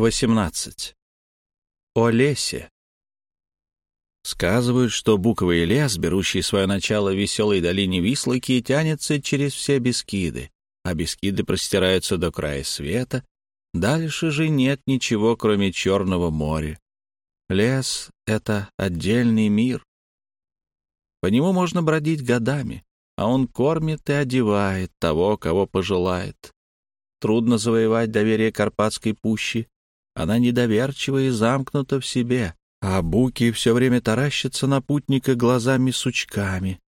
18. О лесе. Сказывают, что буковый лес, берущий свое начало в веселой долине Вислоки, тянется через все Бескиды, а Бескиды простираются до края света. Дальше же нет ничего, кроме Черного моря. Лес — это отдельный мир. По нему можно бродить годами, а он кормит и одевает того, кого пожелает. Трудно завоевать доверие Карпатской пущи, она недоверчива и замкнута в себе, а буки все время таращатся на путника глазами-сучками.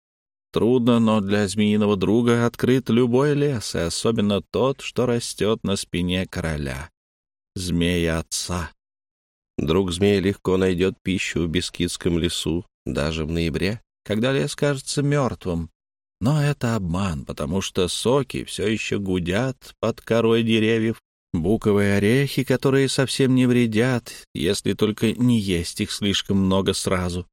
Трудно, но для змеиного друга открыт любой лес, и особенно тот, что растет на спине короля, змея отца. Друг змея легко найдет пищу в Бескидском лесу, даже в ноябре, когда лес кажется мертвым. Но это обман, потому что соки все еще гудят под корой деревьев, Буковые орехи, которые совсем не вредят, если только не есть их слишком много сразу.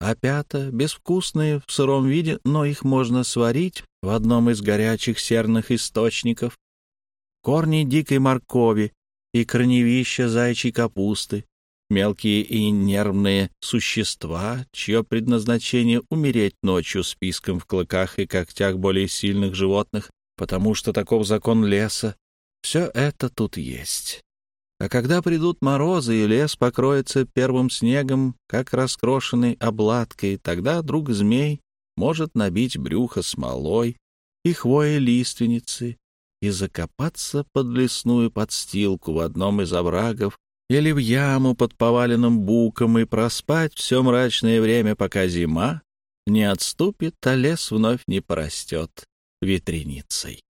Опята безвкусные в сыром виде, но их можно сварить в одном из горячих серных источников. Корни дикой моркови и корневища зайчьей капусты, мелкие и нервные существа, чье предназначение — умереть ночью списком в клыках и когтях более сильных животных, потому что таков закон леса, все это тут есть. А когда придут морозы и лес покроется первым снегом, как раскрошенной обладкой, тогда друг змей может набить брюхо смолой и хвоей лиственницы и закопаться под лесную подстилку в одном из оврагов или в яму под поваленным буком и проспать все мрачное время, пока зима не отступит, а лес вновь не порастет ветреницей.